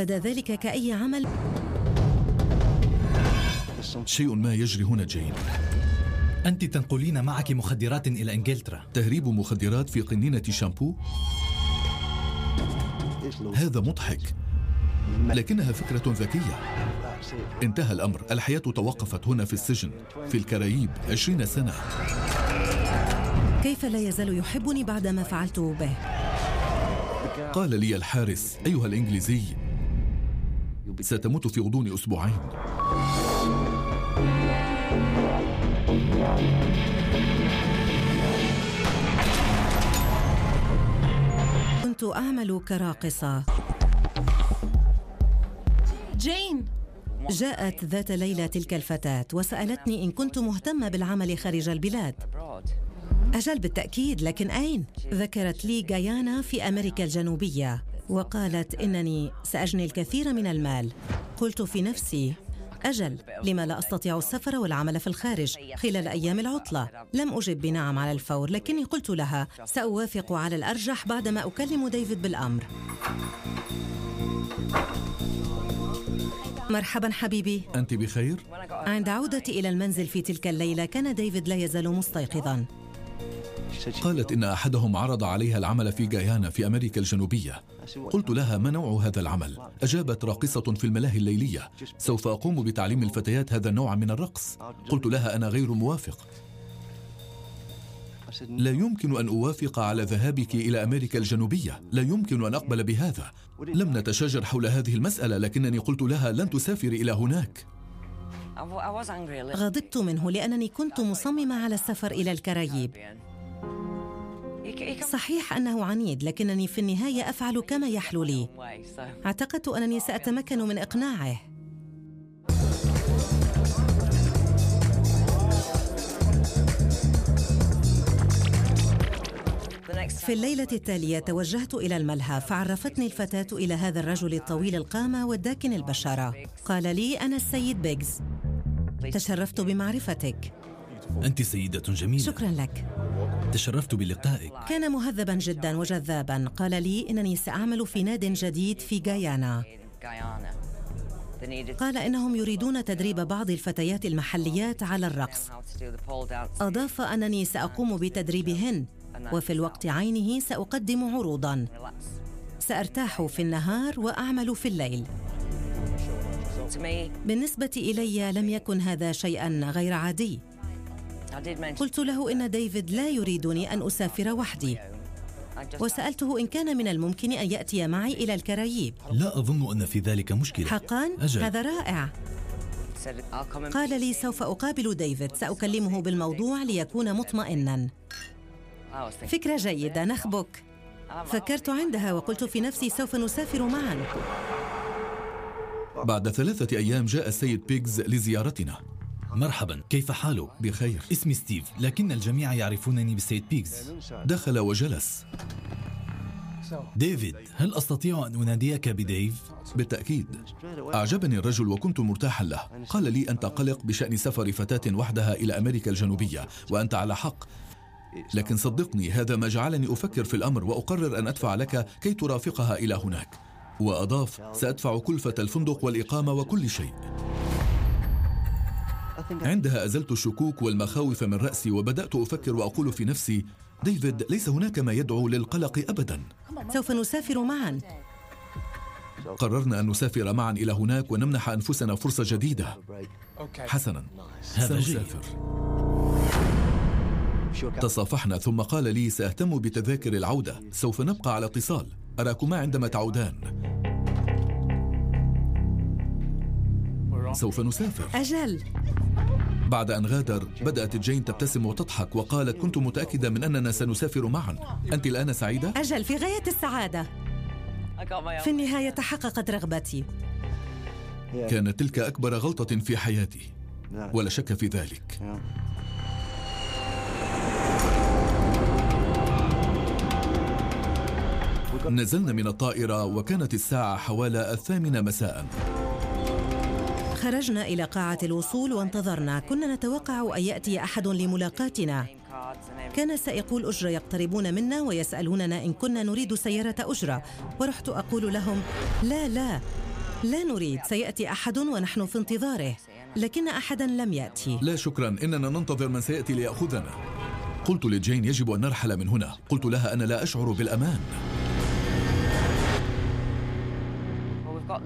بدأ ذلك كأي عمل. شيء ما يجري هنا جين أنت تنقلين معك مخدرات إلى إنجلترا. تهريب مخدرات في قنينة شامبو؟ هذا مضحك. لكنها فكرة ذكية. انتهى الأمر. الحياة توقفت هنا في السجن في الكراييب عشرين سنة. كيف لا يزال يحبني بعدما فعلته به؟ قال لي الحارس أيها الإنجليزي ستموت في غضون أسبوعين. كنت أعمل كراقصة. جين. جاءت ذات ليلة تلك الفتاة وسألتني إن كنت مهتمة بالعمل خارج البلاد. أجل بالتأكيد لكن أين؟ ذكرت لي غيانا في أمريكا الجنوبية. وقالت إنني سأجني الكثير من المال. قلت في نفسي أجل لما لا أستطيع السفر والعمل في الخارج خلال أيام العطلة. لم أجب بنعم على الفور لكني قلت لها سأوافق على الأرجح بعدما أكلم ديفيد بالأمر. مرحبا حبيبي. أنت بخير؟ عند عودتي إلى المنزل في تلك الليلة كان ديفيد لا يزال مستيقظا. قالت إن أحدهم عرض عليها العمل في غيانا في أمريكا الجنوبية. قلت لها ما نوع هذا العمل؟ أجابت راقصة في الملاهي الليلية. سوف أقوم بتعليم الفتيات هذا النوع من الرقص. قلت لها أنا غير موافق. لا يمكن أن أوافق على ذهابك إلى أمريكا الجنوبية. لا يمكن أن أقبل بهذا. لم نتشاجر حول هذه المسألة لكنني قلت لها لن تسافري إلى هناك. غضبت منه لأنني كنت مصممة على السفر إلى الكراييب صحيح أنه عنيد لكنني في النهاية أفعل كما يحلو لي. اعتقدت أنني سأتمكن من إقناعه. في الليلة التالية توجهت إلى الملهى فعرفتني الفتاة إلى هذا الرجل الطويل القامة والداكن البشرة. قال لي أنا السيد بيجز. تشرفت بمعرفتك. أنت سيدة جميلة. شكرا لك. تشرفت بلقائك. كان مهذبا جدا وجذابا. قال لي إنني سأعمل في ناد جديد في غايانا قال إنهم يريدون تدريب بعض الفتيات المحليات على الرقص. أضاف أنني سأقوم بتدريبهن وفي الوقت عينه سأقدم عروضا. سأرتاح في النهار وأعمل في الليل. بالنسبة إلي لم يكن هذا شيئا غير عادي. قلت له إن ديفيد لا يريدني أن أسافر وحدي. وسألته إن كان من الممكن أن يأتي معي إلى الكراييب. لا أظن أن في ذلك مشكلة. حقا؟ أجل. هذا رائع. قال لي سوف أقابل ديفيد. سأكلمه بالموضوع ليكون مطمئنا. فكرة جيدة نخبك. فكرت عندها وقلت في نفسي سوف نسافر معا. بعد ثلاثة أيام جاء السيد بيجز لزيارتنا. مرحبا كيف حالك؟ بخير. اسمي ستيف لكن الجميع يعرفونني بالسيد بيجز دخل وجلس. ديفيد هل أستطيع أن أناديك بديف؟ بالتأكيد. أعجبني الرجل وكنت مرتاحا له. قال لي أنت قلق بشأن سفر فتاة وحدها إلى أمريكا الجنوبية وأنت على حق. لكن صدقني هذا ما جعلني أفكر في الأمر وأقرر أن أدفع لك كي ترافقها إلى هناك. وأضاف سأدفع كلفة الفندق والإقامة وكل شيء. عندها أزلت الشكوك والمخاوف من رأسي وبدأت أفكر وأقول في نفسي ديفيد ليس هناك ما يدعو للقلق أبدا. سوف نسافر معا. قررنا أن نسافر معا إلى هناك ونمنح أنفسنا فرصة جديدة. حسنا. هذا. سنسافر تصافحنا ثم قال لي سأهتم بتذاكر العودة. سوف نبقى على اتصال. أراكما عندما تعودان. سوف نسافر. أجل. بعد أن غادر بدأت جين تبتسم وتضحك وقالت كنت متأكدة من أننا سنسافر معا. أنت الآن سعيدة؟ أجل في غاية السعادة. في النهاية تحققت رغبتي. كانت تلك أكبر غلطة في حياتي. ولا شك في ذلك. نزلنا من الطائرة وكانت الساعة حوالي الثامنة مساء. خرجنا إلى قاعة الوصول وانتظرنا. كنا نتوقع أن يأتي أحد لملاقاتنا. كان سائقو الأجرة يقتربون منا ويسألوننا إن كنا نريد سيارة أجرة. ورحت أقول لهم لا لا لا نريد. سيأتي أحد ونحن في انتظاره. لكن أحدا لم يأتي. لا شكرا. إننا ننتظر من سيأتي ليأخذنا. قلت لجين يجب أن نرحل من هنا. قلت لها أنا لا أشعر بالأمان.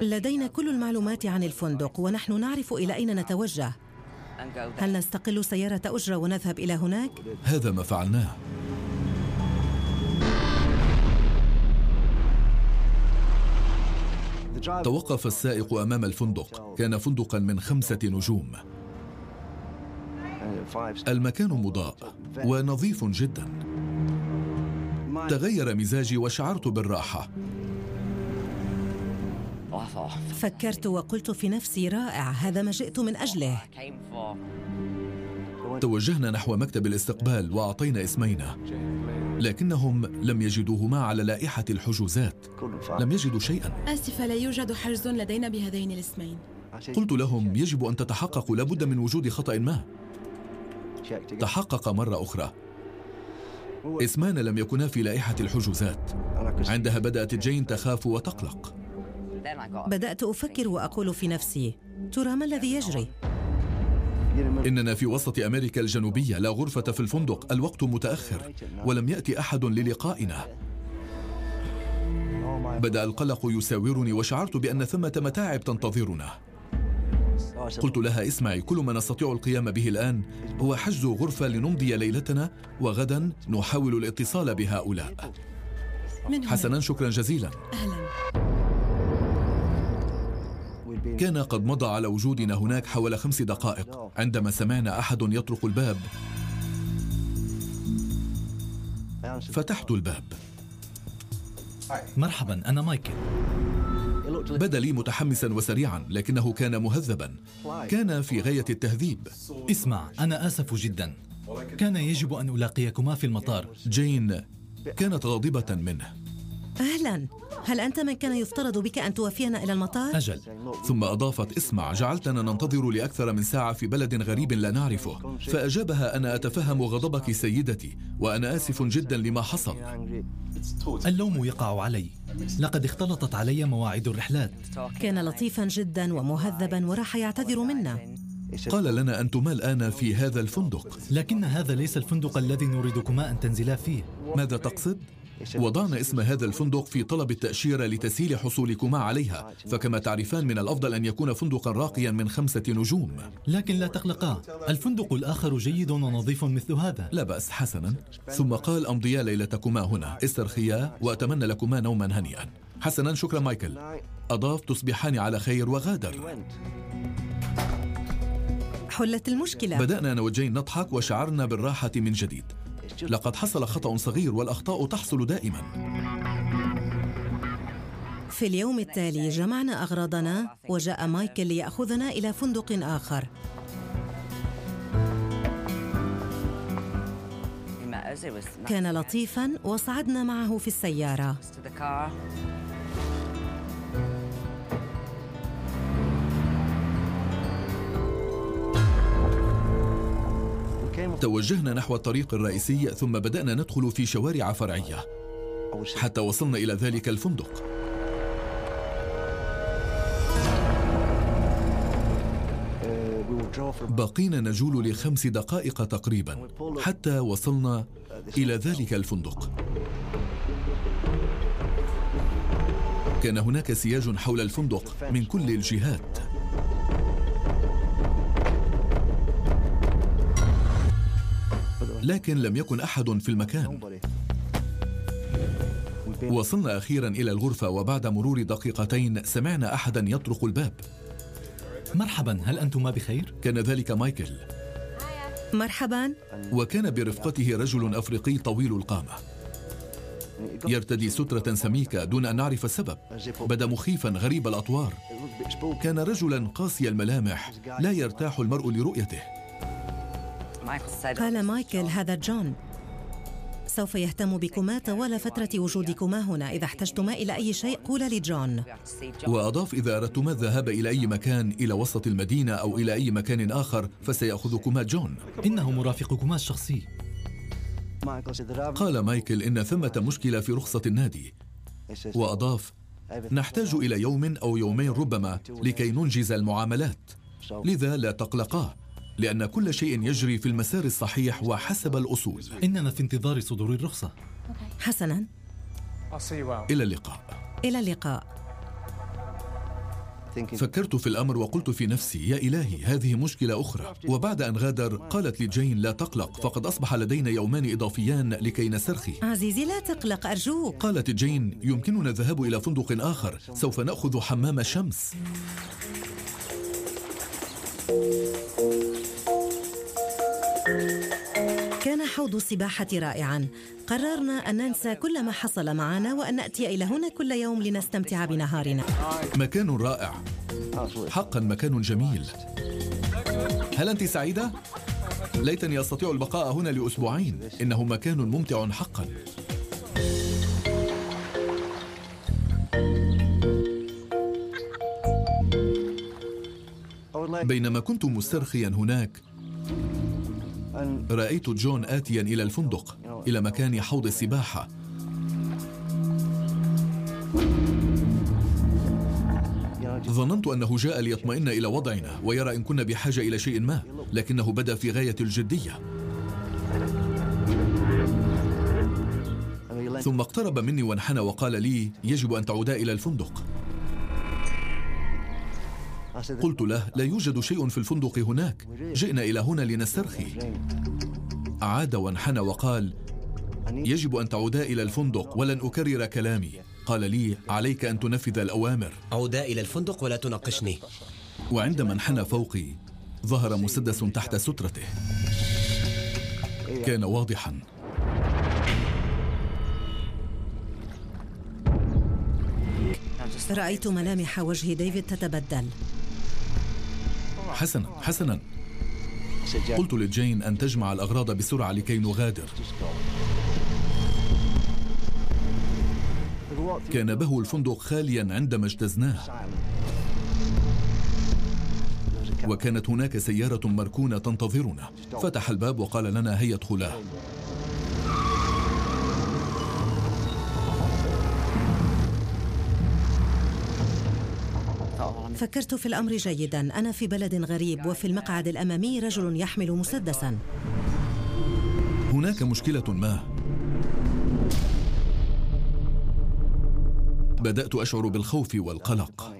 لدينا كل المعلومات عن الفندق ونحن نعرف إلى أين نتوجه. هل نستقل سيارة أجرة ونذهب إلى هناك؟ هذا ما فعلناه. توقف السائق أمام الفندق. كان فندقا من خمسة نجوم. المكان مضاء ونظيف جدا. تغير مزاجي وشعرت بالراحة. فكرت وقلت في نفسي رائع هذا ما جئت من أجله. توجهنا نحو مكتب الاستقبال وأعطينا اسمينا لكنهم لم يجدوهما على لائحة الحجوزات. لم يجدوا شيئا. آسفة لا يوجد حجز لدينا بهذين الاسمين. قلت لهم يجب أن تتحققوا لابد من وجود خطأ ما. تحقق مرة أخرى. اسمان لم يكونا في لائحة الحجوزات. عندها بدأت جين تخاف وتقلق. بدأت أفكر وأقول في نفسي ترى ما الذي يجري؟ إننا في وسط أمريكا الجنوبية لا غرفة في الفندق الوقت متأخر ولم يأتي أحد للقائنا. بدأ القلق يساورني وشعرت بأن ثمة متاعب تنتظرنا. قلت لها اسمعي كل ما نستطيع القيام به الآن هو حجز غرفة لنمضي ليلتنا وغدا نحاول الاتصال بهؤلاء. حسنا شكرا جزيلا. أهلا. كان قد مضى على وجودنا هناك حوالي خمس دقائق. عندما سمعنا أحد يطرق الباب. فتحت الباب. مرحبا أنا مايكل. بدا لي متحمسا وسريعا لكنه كان مهذبا. كان في غاية التهذيب. اسمع أنا آسف جدا. كان يجب أن ألاقيكما في المطار. جين كانت غاضبة منه. أهلا. هل أنت من كان يفترض بك أن توفينا إلى المطار؟ أجل. ثم أضافت اسمع جعلتنا ننتظر لأكثر من ساعة في بلد غريب لا نعرفه. فأجابها أنا أتفهم غضبك سيدتي وأنا آسف جدا لما حصل. اللوم يقع علي. لقد اختلطت علي مواعيد الرحلات. كان لطيفا جدا ومهذبا وراح يعتذر منا. قال لنا أنتما الآن في هذا الفندق. لكن هذا ليس الفندق الذي نريدكما أن تنزلا فيه. ماذا تقصد؟ وضعنا اسم هذا الفندق في طلب التأشيرة لتسهيل حصولكما عليها فكما تعرفان من الأفضل أن يكون فندقا راقيا من خمسة نجوم. لكن لا تقلقا الفندق الآخر جيد ونظيف مثل هذا. لا بأس حسنا. ثم قال أمضيا ليلتكما هنا. استرخيا وأتمنى لكما نوما هنيئا. حسنا شكرا مايكل. أضاف تصبحان على خير وغادر. حلت المشكلة. بدأنا أنا وجين نضحك وشعرنا بالراحة من جديد. لقد حصل خطأ صغير والأخطاء تحصل دائما. في اليوم التالي جمعنا أغراضنا وجاء مايكل ليأخذنا إلى فندق آخر. كان لطيفا وصعدنا معه في السيارة. توجهنا نحو الطريق الرئيسي ثم بدأنا ندخل في شوارع فرعية. حتى وصلنا إلى ذلك الفندق. بقينا نجول لخمس دقائق تقريبا حتى وصلنا إلى ذلك الفندق. كان هناك سياج حول الفندق من كل الجهات. لكن لم يكن أحد في المكان. وصلنا أخيرا إلى الغرفة وبعد مرور دقيقتين سمعنا أحدا يطرق الباب. مرحبا هل أنتما بخير؟ كان ذلك مايكل. مرحبا. وكان برفقته رجل أفريقي طويل القامة. يرتدي سترة سميكة دون أن نعرف السبب. بدا مخيفا غريب الأطوار. كان رجلا قاسي الملامح لا يرتاح المرء لرؤيته. قال مايكل هذا جون. سوف يهتم بكما طوال فترة وجودكما هنا. إذا احتجتما إلى أي شيء قولا لجون وأضاف إذا أردتما الذهاب إلى أي مكان إلى وسط المدينة أو إلى أي مكان آخر فسيأخذكما جون. إنه مرافقكما الشخصي. قال مايكل إن ثمة مشكلة في رخصة النادي. وأضاف نحتاج إلى يوم أو يومين ربما لكي ننجز المعاملات. لذا لا تقلقا. لأن كل شيء يجري في المسار الصحيح وحسب الأصول. إننا في انتظار صدور الرخصة. حسنا. إلى اللقاء. إلى اللقاء. فكرت في الأمر وقلت في نفسي يا إلهي هذه مشكلة أخرى. وبعد أن غادر قالت لي جين لا تقلق فقد أصبح لدينا يومان إضافيان لكي نسترخي عزيزي لا تقلق أرجوك. قالت جين يمكننا الذهاب إلى فندق آخر سوف نأخذ حمام شمس. كان حوض السباحة رائعا. قررنا أن ننسى كل ما حصل معنا وأن نأتي إلى هنا كل يوم لنستمتع بنهارنا. مكان رائع. حقا مكان جميل. هل أنت سعيدة؟ ليتني أستطيع البقاء هنا لأسبوعين. إنه مكان ممتع حقا. بينما كنت مسترخيا هناك رأيت جون آتيا إلى الفندق إلى مكان حوض السباحة. ظننت أنه جاء ليطمئن إلى وضعنا ويرى إن كنا بحاجة إلى شيء ما لكنه بدا في غاية الجدية. ثم اقترب مني وانحنى وقال لي يجب أن تعودا إلى الفندق. قلت له لا يوجد شيء في الفندق هناك. جئنا إلى هنا لنسترخي. عاد وانحنى وقال يجب أن تعودا إلى الفندق ولن أكرر كلامي. قال لي عليك أن تنفذ الأوامر. عودا إلى الفندق ولا تناقشني. وعندما انحنى فوقي ظهر مسدس تحت سترته. كان واضحا. رأيت ملامح وجه ديفيد تتبدل. حسنا حسنا. قلت لجين أن تجمع الأغراض بسرعة لكي نغادر. كان بهو الفندق خاليا عندما اجتزناه. وكانت هناك سيارة مركونة تنتظرنا. فتح الباب وقال لنا هيا ادخلا. فكرت في الأمر جيدا. أنا في بلد غريب وفي المقعد الأمامي رجل يحمل مسدسا. هناك مشكلة ما. بدأت أشعر بالخوف والقلق.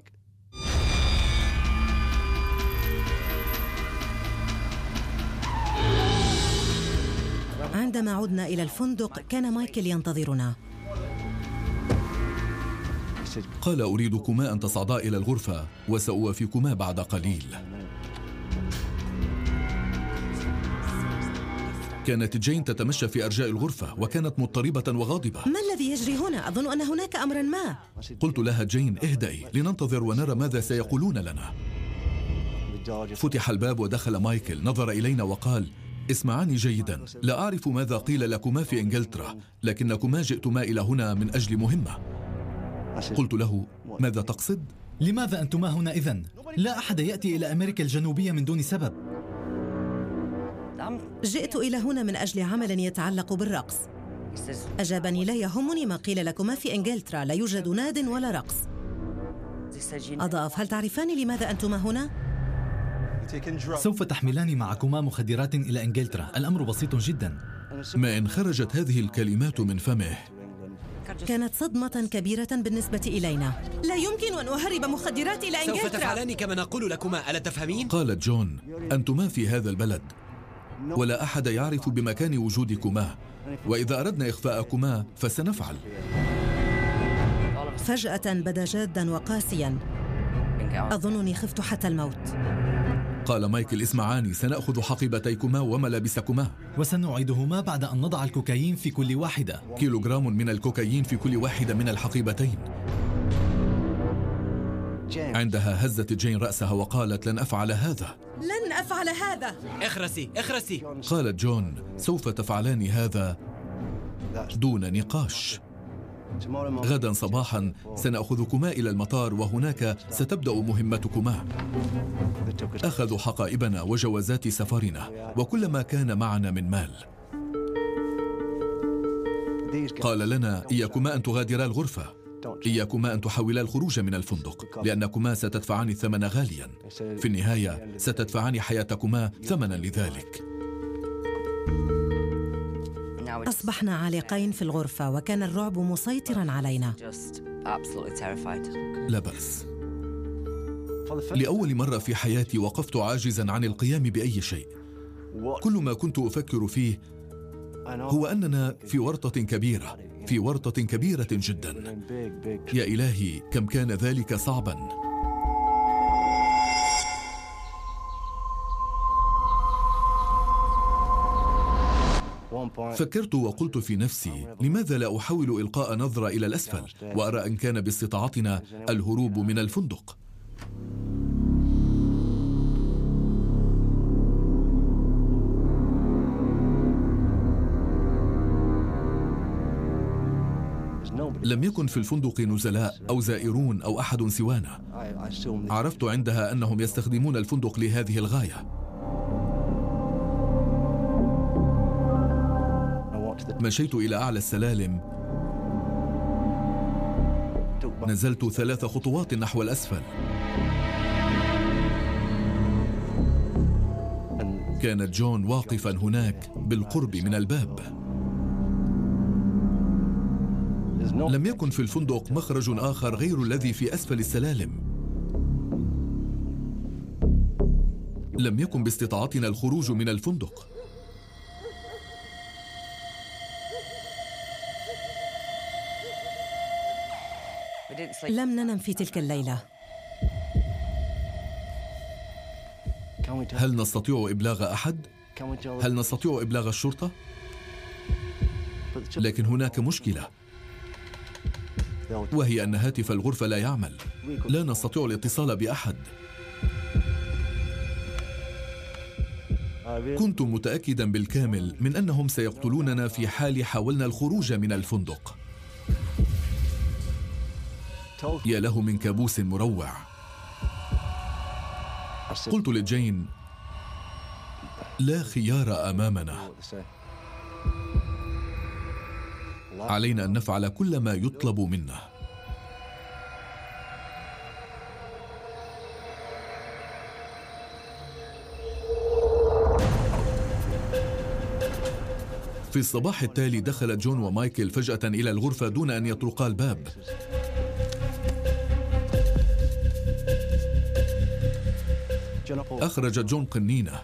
عندما عدنا إلى الفندق كان مايكل ينتظرنا. قال أريدكما أن تصعدا إلى الغرفة وسأوافيكما بعد قليل. كانت جين تتمشى في أرجاء الغرفة وكانت مضطربة وغاضبة. ما الذي يجري هنا؟ أظن أن هناك أمرا ما. قلت لها جين اهدئي لننتظر ونرى ماذا سيقولون لنا. فتح الباب ودخل مايكل. نظر إلينا وقال اسمعاني جيدا لا أعرف ماذا قيل لكما في إنجلترا لكنكما جئتما إلى هنا من أجل مهمة. قلت له ماذا تقصد؟ لماذا أنتما هنا إذن؟ لا أحد يأتي إلى أمريكا الجنوبية من دون سبب. جئت إلى هنا من أجل عمل يتعلق بالرقص. أجابني لا يهمني ما قيل لكما في إنجلترا لا يوجد ناد ولا رقص. أضاف هل تعرفان لماذا أنتما هنا؟ سوف تحملان معكما مخدرات إلى إنجلترا. الأمر بسيط جدا. ما إن خرجت هذه الكلمات من فمه. كانت صدمة كبيرة بالنسبة إلينا. لا يمكن أن أهرب مخدرات إلى سوف إنجلترا تفعلان كما نقول لكما ألا تفهمين؟ قالت جون أنتما في هذا البلد. ولا أحد يعرف بمكان وجودكما. وإذا أردنا إخفاءكما فسنفعل. فجأة بدا جادا وقاسيا. أظنني خفت حتى الموت. قال مايكل اسمعاني سنأخذ حقيبتيكما وملابسكما. وسنعيدهما بعد أن نضع الكوكايين في كل واحدة. كيلوغرام من الكوكايين في كل واحدة من الحقيبتين. عندها هزت جين رأسها وقالت لن أفعل هذا. لن أفعل هذا. اخرسي اخرسي. قالت جون سوف تفعلان هذا دون نقاش. غدا صباحا سنأخذكما إلى المطار وهناك ستبدأ مهمتكما. أخذوا حقائبنا وجوازات سفرنا وكل ما كان معنا من مال. قال لنا إياكما أن تغادرا الغرفة. إياكما أن تحاولا الخروج من الفندق لأنكما ستدفعان الثمن غاليا. في النهاية ستدفعان حياتكما ثمنا لذلك. أصبحنا عالقين في الغرفة وكان الرعب مسيطرا علينا. لا بأس. لأول مرة في حياتي وقفت عاجزا عن القيام بأي شيء. كل ما كنت أفكر فيه هو أننا في ورطة كبيرة في ورطة كبيرة جدا. يا إلهي كم كان ذلك صعبا. فكرت وقلت في نفسي لماذا لا أحاول إلقاء نظرة إلى الأسفل؟ وأرى إن كان باستطاعتنا الهروب من الفندق. لم يكن في الفندق نزلاء أو زائرون أو أحد سوانا. عرفت عندها أنهم يستخدمون الفندق لهذه الغاية. مشيت إلى أعلى السلالم. نزلت ثلاث خطوات نحو الأسفل. كانت جون واقفا هناك بالقرب من الباب. لم يكن في الفندق مخرج آخر غير الذي في أسفل السلالم. لم يكن باستطاعتنا الخروج من الفندق. لم ننم في تلك الليلة. هل نستطيع إبلاغ أحد؟ هل نستطيع إبلاغ الشرطة؟ لكن هناك مشكلة. وهي أن هاتف الغرفة لا يعمل. لا نستطيع الاتصال بأحد. كنت متأكدا بالكامل من أنهم سيقتلوننا في حال حاولنا الخروج من الفندق. يا له من كابوس مروع. قلت لجين لا خيار أمامنا. علينا أن نفعل كل ما يطلب منا. في الصباح التالي دخل جون ومايكل فجأة إلى الغرفة دون أن يطرقا الباب. أخرج جون قنينة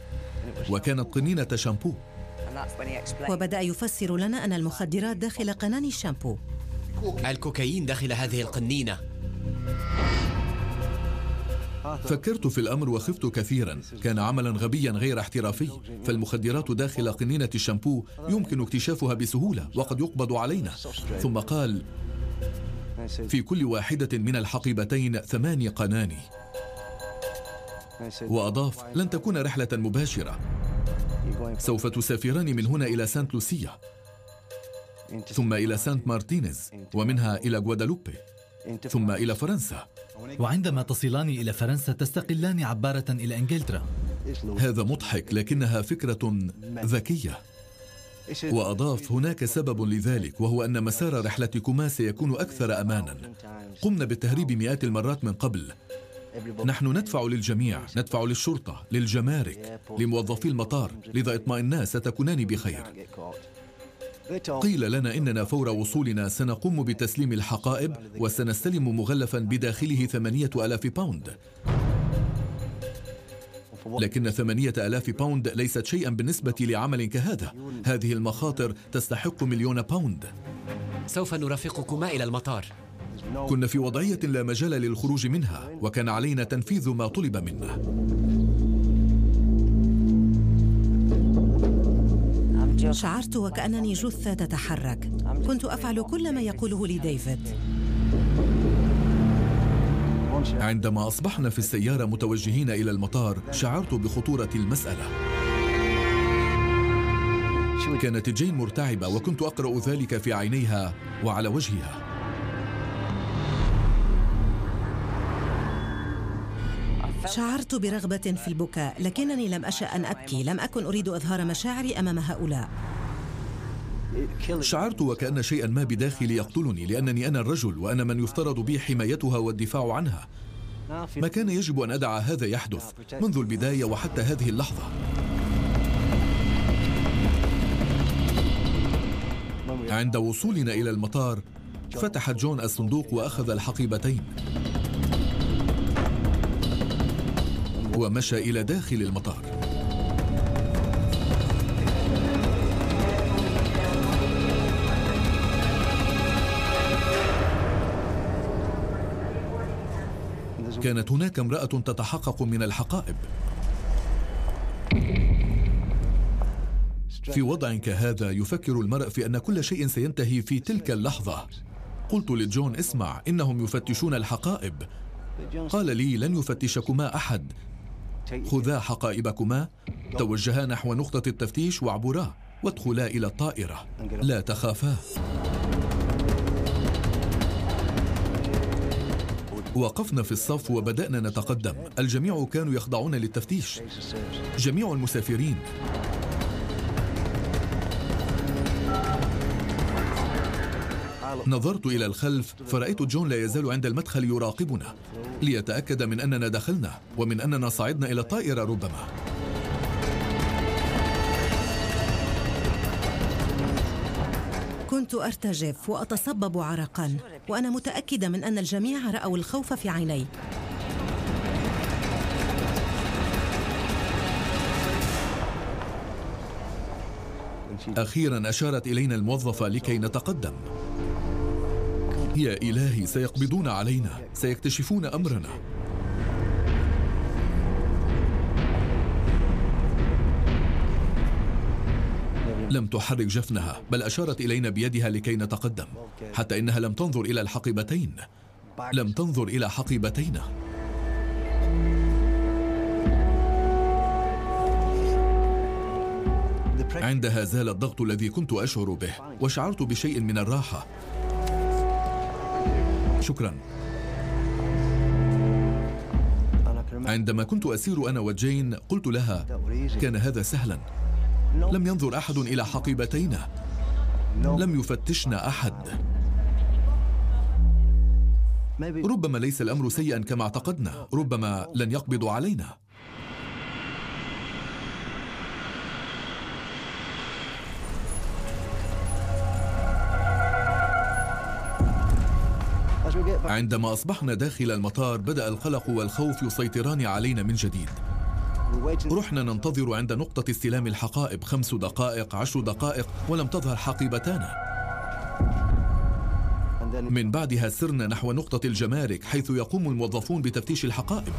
وكانت قنينة شامبو. وبدأ يفسر لنا أن المخدرات داخل قناني الشامبو الكوكايين داخل هذه القنينة. فكرت في الأمر وخفت كثيرا. كان عملا غبيا غير احترافي. فالمخدرات داخل قنينة الشامبو يمكن اكتشافها بسهولة وقد يقبض علينا. ثم قال في كل واحدة من الحقيبتين ثماني قناني. وأضاف لن تكون رحلة مباشرة. سوف تسافران من هنا إلى سانت لوسيا ثم إلى سانت مارتينيز ومنها إلى غوادالوبي ثم إلى فرنسا. وعندما تصلان إلى فرنسا تستقلان عبارة إلى إنجلترا. هذا مضحك لكنها فكرة ذكية. وأضاف هناك سبب لذلك وهو أن مسار رحلتكما سيكون أكثر أمانا. قمنا بالتهريب مئات المرات من قبل. نحن ندفع للجميع ندفع للشرطة للجمارك لموظفي المطار لذا اطمئنا ستكونان بخير. قيل لنا إننا فور وصولنا سنقوم بتسليم الحقائب وسنستلم مغلفا بداخله ثمانية ألاف باوند. لكن ثمانية ألاف باوند ليست شيئا بالنسبة لعمل كهذا. هذه المخاطر تستحق مليون باوند. سوف نرافقكما إلى المطار. كنا في وضعية لا مجال للخروج منها وكان علينا تنفيذ ما طلب منا شعرت وكأنني جثة تتحرك. كنت أفعل كل ما يقوله لي ديفيد. عندما أصبحنا في السيارة متوجهين إلى المطار شعرت بخطورة المسألة. كانت جين مرتعبة وكنت أقرأ ذلك في عينيها وعلى وجهها. شعرت برغبة في البكاء لكنني لم أشأ أن أبكي. لم أكن أريد إظهار مشاعري أمام هؤلاء. شعرت وكأن شيئا ما بداخلي يقتلني لأنني أنا الرجل وأنا من يفترض بي حمايتها والدفاع عنها. ما كان يجب أن أدع هذا يحدث منذ البداية وحتى هذه اللحظة. عند وصولنا إلى المطار فتح جون الصندوق وأخذ الحقيبتين. ومشى إلى داخل المطار. كانت هناك امرأة تتحقق من الحقائب. في وضع كهذا يفكر المرء في أن كل شيء سينتهي في تلك اللحظة. قلت لجون اسمع إنهم يفتشون الحقائب. قال لي لن يفتشكما أحد. خذا حقائبكما توجها نحو نقطة التفتيش واعبرا وادخلا إلى الطائرة. لا تخافا. وقفنا في الصف وبدأنا نتقدم. الجميع كانوا يخضعون للتفتيش. جميع المسافرين. نظرت إلى الخلف فرأيت جون لا يزال عند المدخل يراقبنا. ليتأكد من أننا دخلنا ومن أننا صعدنا إلى الطائرة ربما. كنت أرتجف وأتصبب عرقا وأنا متأكدة من أن الجميع رأوا الخوف في عيني. أخيرا أشارت إلينا الموظفة لكي نتقدم. يا إلهي سيقبضون علينا. سيكتشفون أمرنا. لم تحرك جفنها بل أشارت إلينا بيدها لكي نتقدم حتى إنها لم تنظر إلى الحقيبتين. لم تنظر إلى حقيبتينا عندها زال الضغط الذي كنت أشعر به وشعرت بشيء من الراحة. شكرا. عندما كنت أسير أنا وجين قلت لها كان هذا سهلا. لم ينظر أحد إلى حقيبتينا. لم يفتشنا أحد. ربما ليس الأمر سيئا كما اعتقدنا. ربما لن يقبضوا علينا. عندما أصبحنا داخل المطار بدأ القلق والخوف يسيطران علينا من جديد. رحنا ننتظر عند نقطة استلام الحقائب خمس دقائق عشر دقائق ولم تظهر حقيبتانا. من بعدها سرنا نحو نقطة الجمارك حيث يقوم الموظفون بتفتيش الحقائب.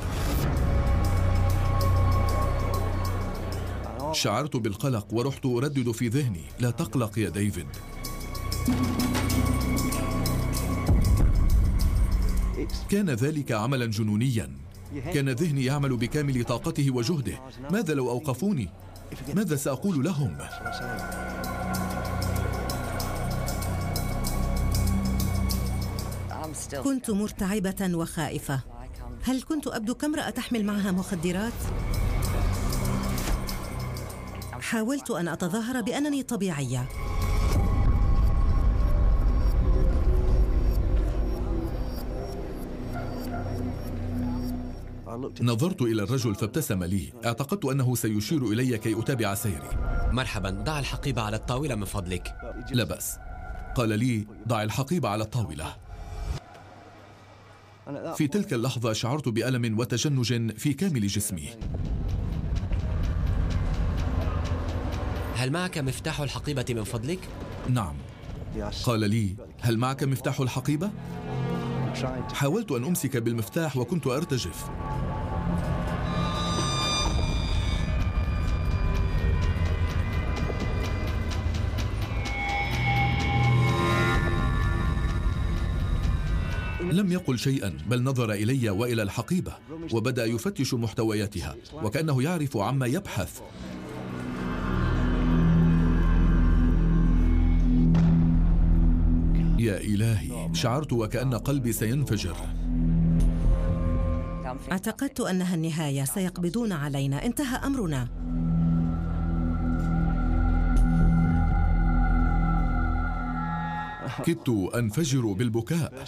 شعرت بالقلق ورحت أردد في ذهني لا تقلق يا ديفيد. كان ذلك عملا جنونيا كان ذهني يعمل بكامل طاقته وجهده ماذا لو أوقفوني؟ ماذا سأقول لهم؟ كنت مرتعبة وخائفة هل كنت أبدو كامرأة تحمل معها مخدرات؟ حاولت أن أتظاهر بأنني طبيعية نظرت إلى الرجل فابتسم لي. أعتقدت أنه سيشير إلي كي أتابع سيري. مرحبا. ضع الحقيبة على الطاولة من فضلك. لا بأس. قال لي ضع الحقيبة على الطاولة. في تلك اللحظة شعرت بألم وتشنج في كامل جسمي. هل معك مفتاح الحقيبة من فضلك؟ نعم. قال لي هل معك مفتاح الحقيبة؟ حاولت أن أمسك بالمفتاح وكنت أرتجف. لم يقل شيئا بل نظر إلي وإلى الحقيبة وبدأ يفتش محتوياتها وكأنه يعرف عما يبحث. يا إلهي شعرت وكأن قلبي سينفجر. أعتقدت أنها النهاية سيقبضون علينا. انتهى أمرنا. كدت أنفجر بالبكاء.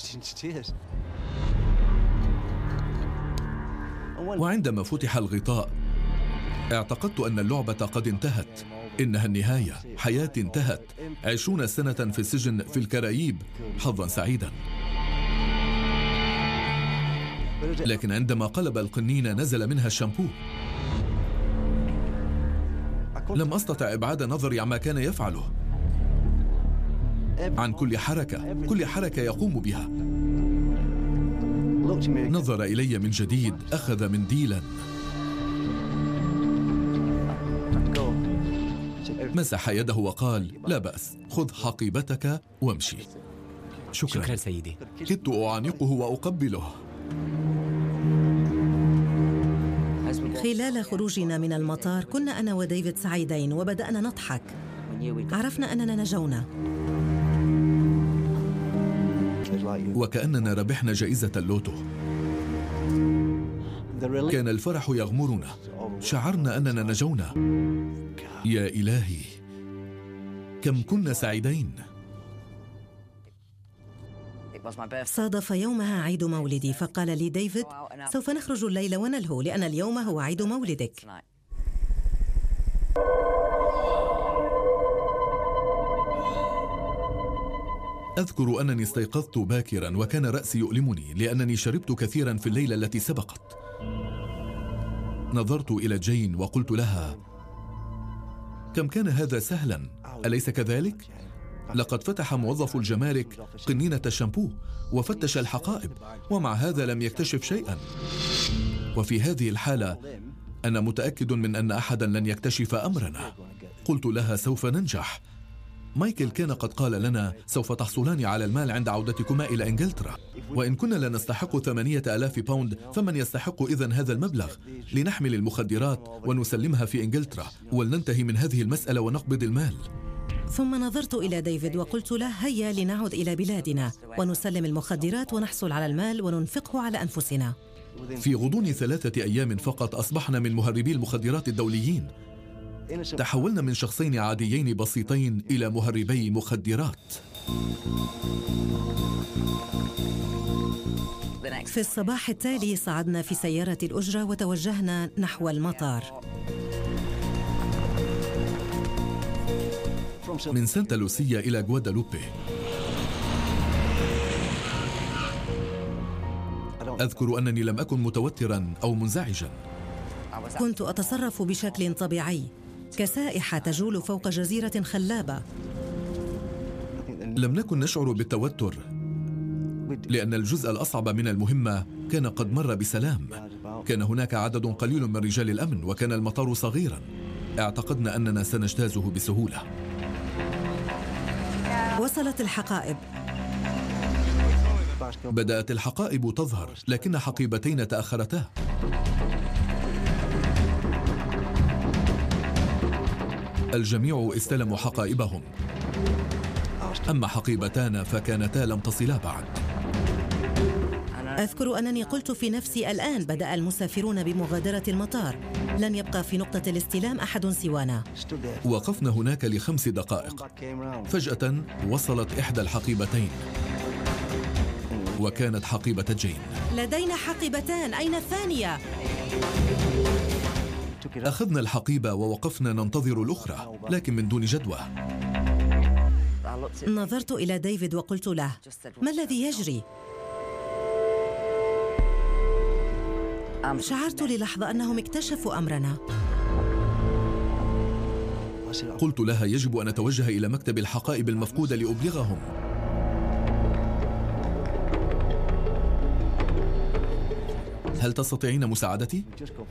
وعندما فتح الغطاء اعتقدت أن اللعبة قد انتهت. إنها النهاية. حياتي انتهت. عشرون سنة في السجن في الكراييب. حظا سعيدا. لكن عندما قلب القنينة نزل منها الشامبو. لم أستطع إبعاد نظري عما كان يفعله. عن كل حركة كل حركة يقوم بها. نظر إلي من جديد أخذ منديلا مسح يده وقال لا بأس خذ حقيبتك وامشي. شكرا, شكرا سيدي. كدت أعانقه وأقبله. خلال خروجنا من المطار كنا أنا وديفيد سعيدين وبدأنا نضحك. عرفنا أننا نجونا. وكأننا ربحنا جائزة اللوتو. كان الفرح يغمرنا. شعرنا أننا نجونا. يا إلهي كم كنا سعيدين. صادف يومها عيد مولدي فقال لي ديفيد سوف نخرج الليلة ونلهو لأن اليوم هو عيد مولدك. أذكر أنني استيقظت باكرا وكان رأسي يؤلمني لأنني شربت كثيرا في الليلة التي سبقت. نظرت إلى جين وقلت لها كم كان هذا سهلا؟ أليس كذلك؟ لقد فتح موظف الجمارك قنينة الشامبو وفتش الحقائب ومع هذا لم يكتشف شيئا. وفي هذه الحالة أنا متأكد من أن أحدا لن يكتشف أمرنا. قلت لها سوف ننجح. مايكل كان قد قال لنا سوف تحصلان على المال عند عودتكما إلى إنجلترا. وإن كنا لا نستحق ثمانية ألاف باوند فمن يستحق إذن هذا المبلغ؟ لنحمل المخدرات ونسلمها في إنجلترا. ولننتهي من هذه المسألة ونقبض المال. ثم نظرت إلى ديفيد وقلت له هيا لنعد إلى بلادنا. ونسلم المخدرات ونحصل على المال وننفقه على أنفسنا. في غضون ثلاثة أيام فقط أصبحنا من مهربي المخدرات الدوليين. تحولنا من شخصين عاديين بسيطين إلى مهربي مخدرات. في الصباح التالي صعدنا في سيارة الأجرة وتوجهنا نحو المطار. من سانتا لوسيا إلى غوادالوبي. أذكر أنني لم أكن متوترا أو منزعجا. كنت أتصرف بشكل طبيعي. كسائحة تجول فوق جزيرة خلابة. لم نكن نشعر بالتوتر لأن الجزء الأصعب من المهمة كان قد مر بسلام. كان هناك عدد قليل من رجال الأمن وكان المطار صغيرا. اعتقدنا أننا سنجتازه بسهولة. وصلت الحقائب. بدأت الحقائب تظهر لكن حقيبتين تأخرتا. الجميع استلموا حقائبهم. أما حقيبتان فكانتا لم تصلا بعد. أذكر أنني قلت في نفسي الآن بدأ المسافرون بمغادرة المطار. لن يبقى في نقطة الاستلام أحد سوانا. وقفنا هناك لخمس دقائق. فجأة وصلت إحدى الحقيبتين. وكانت حقيبة جين. لدينا حقيبتان. أين الثانية؟ أخذنا الحقيبة ووقفنا ننتظر الأخرى لكن من دون جدوى. نظرت إلى ديفيد وقلت له ما الذي يجري؟ شعرت للحظة أنهم اكتشفوا أمرنا. قلت لها يجب أن أتوجه إلى مكتب الحقائب المفقودة لأبلغهم. هل تستطيعين مساعدتي؟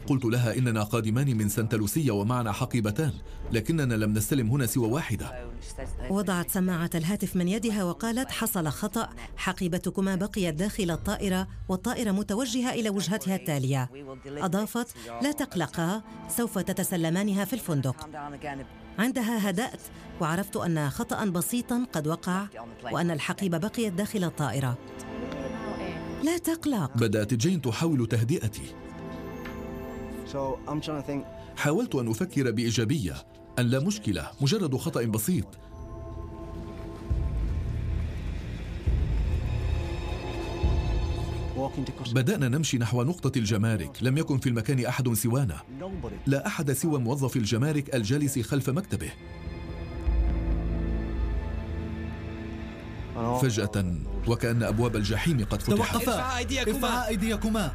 قلت لها إننا قادمان من سانتا لوسيا ومعنا حقيبتان لكننا لم نستلم هنا سوى واحدة. وضعت سماعة الهاتف من يدها وقالت حصل خطأ حقيبتكما بقيت داخل الطائرة والطائرة متوجهة إلى وجهتها التالية. أضافت لا تقلقا سوف تتسلمانها في الفندق. عندها هدأت وعرفت أن خطأ بسيطا قد وقع وأن الحقيبة بقيت داخل الطائرة. لا تقلق. بدأت جين تحاول تهدئتي. حاولت أن أفكر بإيجابية أن لا مشكلة مجرد خطأ بسيط. بدأنا نمشي نحو نقطة الجمارك لم يكن في المكان أحد سوانا. لا أحد سوى موظف الجمارك الجالس خلف مكتبه. فجأة وكأن أبواب الجحيم قد فتحت. توقفا. ارفعا أيديكما. ارفعا أيديكما.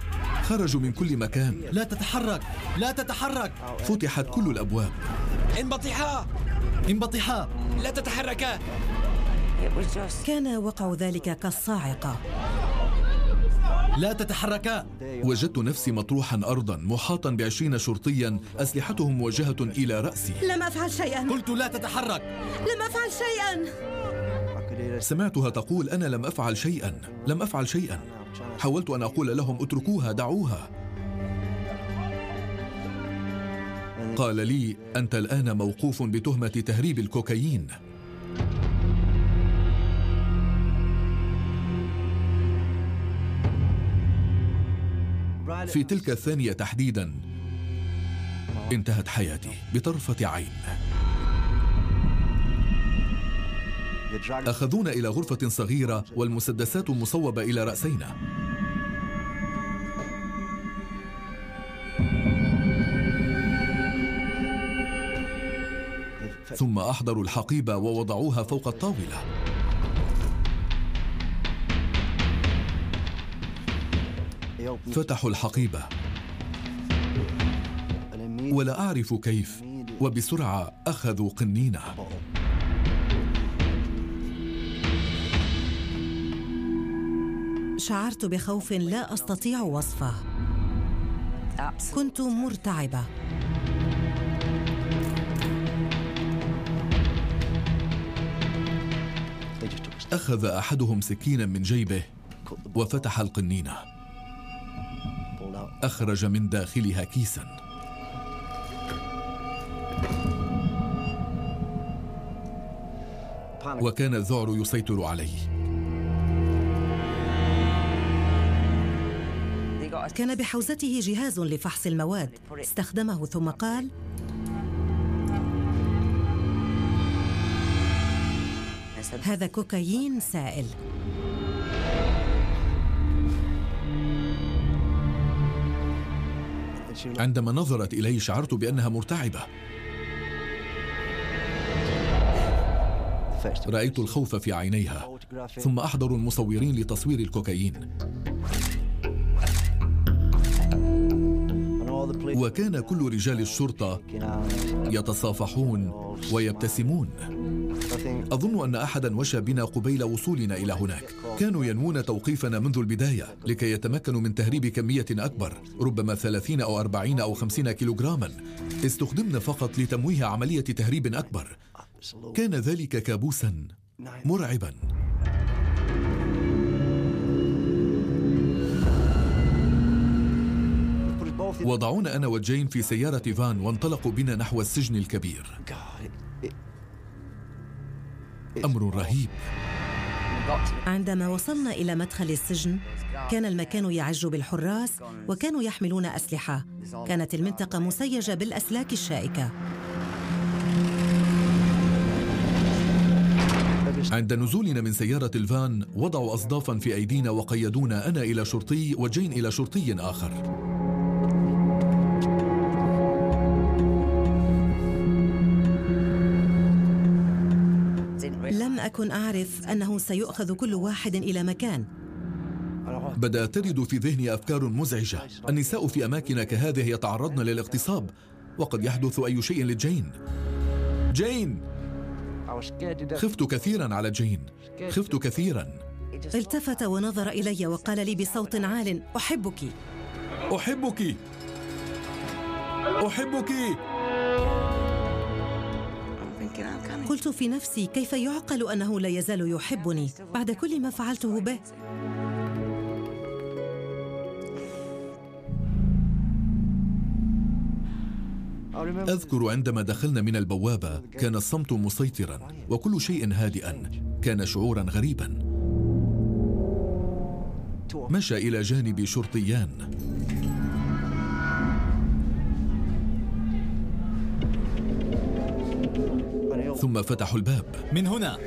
خرجوا من كل مكان. لا تتحرك. لا تتحرك. فتحت كل الأبواب. انبطحا. انبطحا. لا تتحركا. كان وقع ذلك كالصاعقة. لا تتحركا. وجدت نفسي مطروحا أرضا محاطا بعشرين شرطيا أسلحتهم موجهة إلى رأسي. لم أفعل شيئا. قلت لا تتحرك. لم أفعل شيئا. سمعتها تقول أنا لم أفعل شيئا لم أفعل شيئا. حاولت أن أقول لهم اتركوها دعوها. قال لي أنت الآن موقوف بتهمة تهريب الكوكايين. في تلك الثانية تحديدا انتهت حياتي بطرفة عين. أخذونا إلى غرفة صغيرة والمسدسات مصوبة إلى رأسينا. ثم أحضروا الحقيبة ووضعوها فوق الطاولة. فتحوا الحقيبة. ولا أعرف كيف وبسرعة أخذوا قنينة. شعرت بخوف لا أستطيع وصفه. كنت مرتعبة. أخذ أحدهم سكينا من جيبه وفتح القنينة. أخرج من داخلها كيسا. وكان الذعر يسيطر عليه. كان بحوزته جهاز لفحص المواد. استخدمه ثم قال هذا كوكايين سائل. عندما نظرت إلي شعرت بأنها مرتعبة. رأيت الخوف في عينيها ثم أحضروا المصورين لتصوير الكوكايين. وكان كل رجال الشرطة يتصافحون ويبتسمون. أظن أن أحدا وشى بنا قبيل وصولنا إلى هناك. كانوا ينوون توقيفنا منذ البداية لكي يتمكنوا من تهريب كمية أكبر ربما 30 أو 40 أو 50 كيلوغراما. استخدمنا فقط لتمويه عملية تهريب أكبر. كان ذلك كابوسا مرعبا. وضعونا أنا وجين في سيارة فان وانطلقوا بنا نحو السجن الكبير. أمر رهيب. عندما وصلنا إلى مدخل السجن كان المكان يعج بالحراس وكانوا يحملون أسلحة. كانت المنطقة مسيجة بالأسلاك الشائكة. عند نزولنا من سيارة الفان وضعوا أصدافا في أيدينا وقيدونا أنا إلى شرطي وجين إلى شرطي آخر. أكن أعرف أنه سيؤخذ كل واحد إلى مكان. بدأ ترد في ذهني أفكار مزعجة. النساء في أماكن كهذه يتعرضن للاغتصاب وقد يحدث أي شيء لجين. جين! خفت كثيرا على جين. خفت كثيرا. التفت ونظر إلي وقال لي بصوت عال أحبك. أحبك! أحبك! قلت في نفسي كيف يعقل أنه لا يزال يحبني بعد كل ما فعلته به؟ أذكر عندما دخلنا من البوابة كان الصمت مسيطرا وكل شيء هادئا كان شعورا غريبا. مشى إلى جانبي شرطيان. ثم فتحوا الباب. من هنا.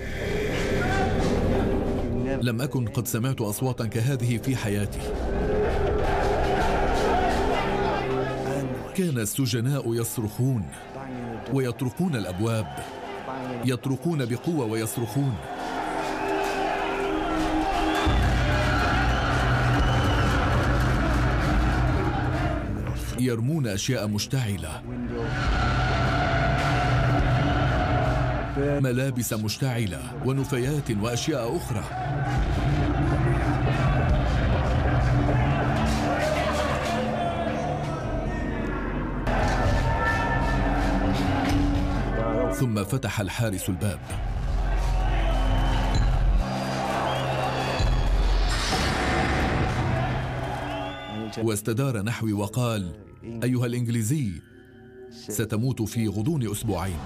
لم أكن قد سمعت أصواتا كهذه في حياتي. كان السجناء يصرخون ويطرقون الأبواب. يطرقون بقوة ويصرخون. يرمون أشياء مشتعلة. ملابس مشتعلة ونفايات وأشياء أخرى. ثم فتح الحارس الباب. واستدار نحوي وقال أيها الإنجليزي ستموت في غضون أسبوعين.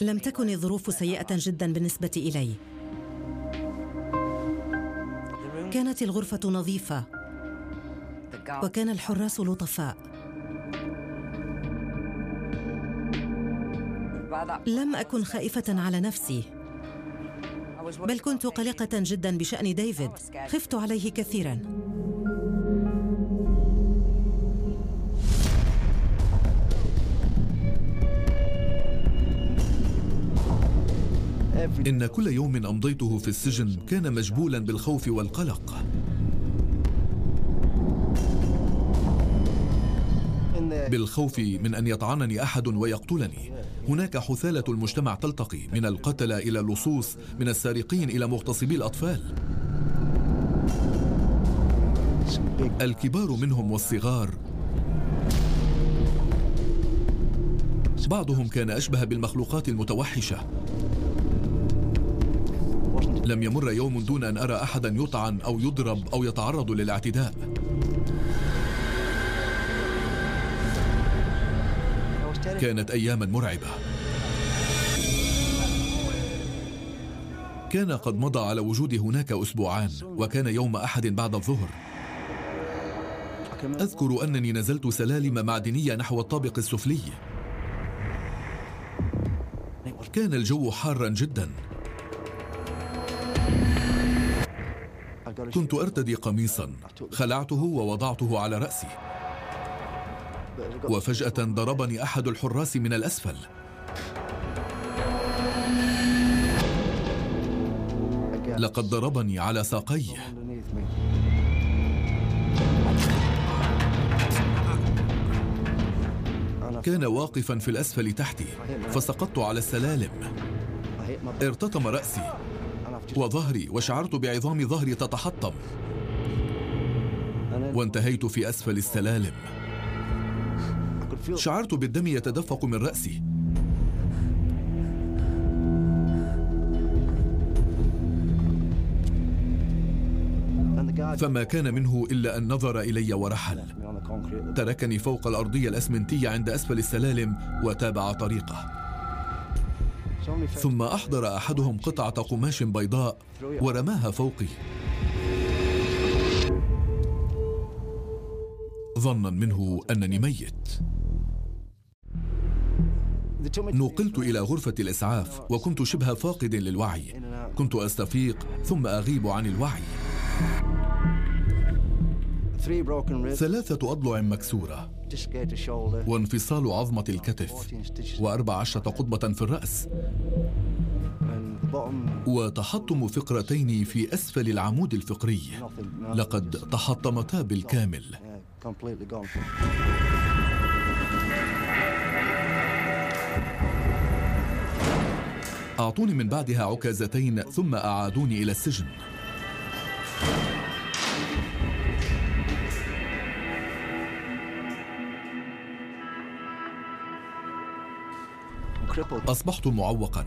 لم تكن الظروف سيئة جدا بالنسبة إلي. كانت الغرفة نظيفة. وكان الحراس لطفاء. لم أكن خائفة على نفسي. بل كنت قلقة جدا بشأن ديفيد. خفت عليه كثيرا. إن كل يوم أمضيته في السجن كان مجبولا بالخوف والقلق. بالخوف من أن يطعنني أحد ويقتلني. هناك حثالة المجتمع تلتقي من القتلة إلى اللصوص من السارقين إلى مغتصبي الأطفال. الكبار منهم والصغار. بعضهم كان أشبه بالمخلوقات المتوحشة. لم يمر يوم دون أن أرى أحدا يطعن أو يضرب أو يتعرض للاعتداء. كانت أياما مرعبة. كان قد مضى على وجودي هناك أسبوعان وكان يوم أحد بعد الظهر. أذكر أنني نزلت سلالم معدنية نحو الطابق السفلي. كان الجو حارا جدا. كنت أرتدي قميصا خلعته ووضعته على رأسي. وفجأة ضربني أحد الحراس من الأسفل. لقد ضربني على ساقيه. كان واقفا في الأسفل تحتي فسقطت على السلالم. ارتطم رأسي. وظهري وشعرت بعظام ظهري تتحطم. وانتهيت في أسفل السلالم. شعرت بالدم يتدفق من رأسي. فما كان منه إلا أن نظر إلي ورحل. تركني فوق الأرضية الأسمنتية عند أسفل السلالم وتابع طريقه. ثم أحضر أحدهم قطعة قماش بيضاء ورماها فوقي. ظنا منه أنني ميت. نقلت إلى غرفة الإسعاف وكنت شبه فاقد للوعي. كنت أستفيق ثم أغيب عن الوعي. ثلاثة أضلع مكسورة. وانفصال عظمة الكتف. وأربع عشرة قطبة في الرأس. وتحطم فقرتين في أسفل العمود الفقري. لقد تحطمتا بالكامل. أعطوني من بعدها عكازتين ثم أعادوني إلى السجن. أصبحت معوقا.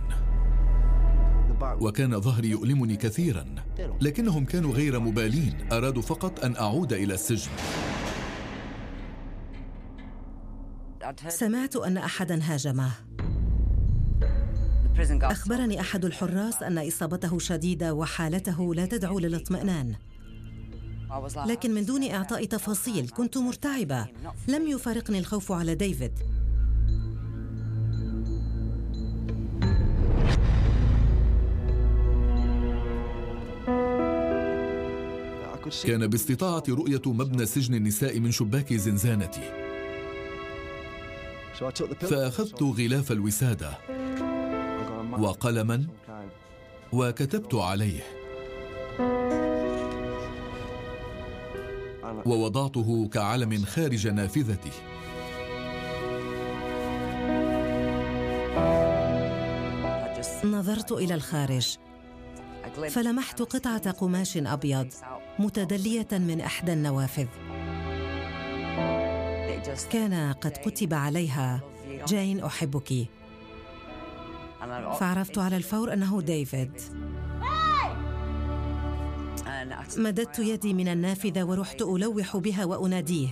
وكان ظهري يؤلمني كثيرا لكنهم كانوا غير مبالين. أرادوا فقط أن أعود إلى السجن. سمعت أن أحدا هاجمه أخبرني أحد الحراس أن إصابته شديدة وحالته لا تدعو للاطمئنان. لكن من دون إعطاء تفاصيل كنت مرتعبة. لم يفارقني الخوف على ديفيد. كان باستطاعتي رؤية مبنى سجن النساء من شباك زنزانتي فأخذت غلاف الوسادة. وقلما وكتبت عليه. ووضعته كعلم خارج نافذتي نظرت إلى الخارج. فلمحت قطعة قماش أبيض. متدلية من إحدى النوافذ. كان قد كتب عليها جين أحبك. فعرفت على الفور أنه ديفيد. مددت يدي من النافذة ورحت ألوح بها وأناديه.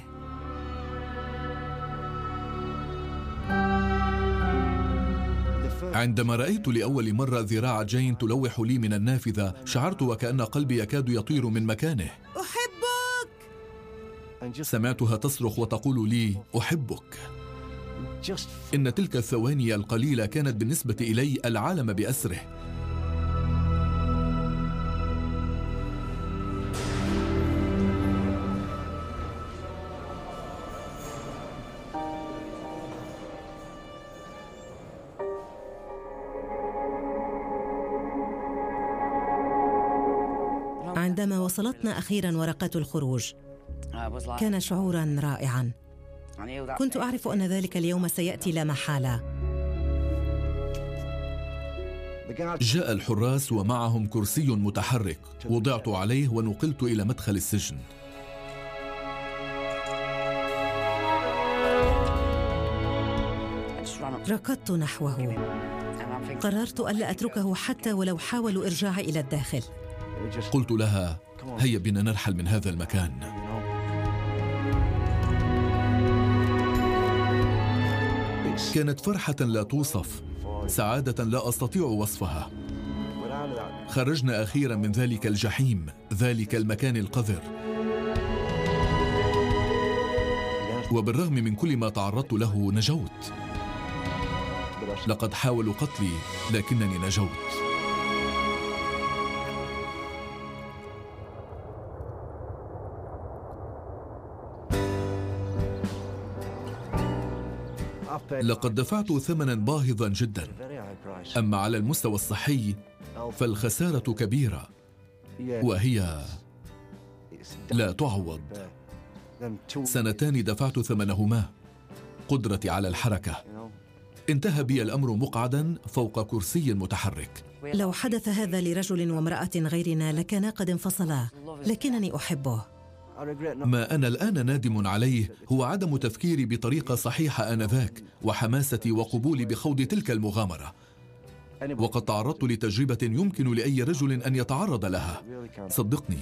عندما رأيت لأول مرة ذراع جين تلوح لي من النافذة شعرت وكأن قلبي يكاد يطير من مكانه. أحبك! سمعتها تصرخ وتقول لي أحبك. إن تلك الثواني القليلة كانت بالنسبة إلي العالم بأسره. وصلتنا أخيرا ورقة الخروج. كان شعورا رائعا. كنت أعرف أن ذلك اليوم سيأتي لا محالة. جاء الحراس ومعهم كرسي متحرك. وضعت عليه ونقلت إلى مدخل السجن. ركضت نحوه. قررت ألا أتركه حتى ولو حاولوا إرجاعي إلى الداخل. قلت لها هيا بنا نرحل من هذا المكان. كانت فرحة لا توصف سعادة لا أستطيع وصفها. خرجنا أخيرا من ذلك الجحيم ذلك المكان القذر. وبالرغم من كل ما تعرضت له نجوت. لقد حاولوا قتلي لكنني نجوت. لقد دفعت ثمنا باهظا جدا. أما على المستوى الصحي فالخسارة كبيرة وهي لا تعوض. سنتان دفعت ثمنهما. قدرتي على الحركة. انتهى بي الأمر مقعدا فوق كرسي متحرك. لو حدث هذا لرجل وامرأة غيرنا لكانا قد انفصلا لكنني أحبه. ما أنا الآن نادم عليه هو عدم تفكيري بطريقة صحيحة آنذاك وحماستي وقبولي بخوض تلك المغامرة. وقد تعرضت لتجربة يمكن لأي رجل أن يتعرض لها. صدقني.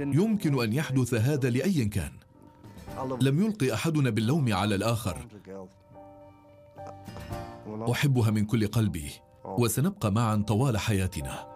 يمكن أن يحدث هذا لأي كان. لم يلقي أحدنا باللوم على الآخر. أحبها من كل قلبي وسنبقى معا طوال حياتنا.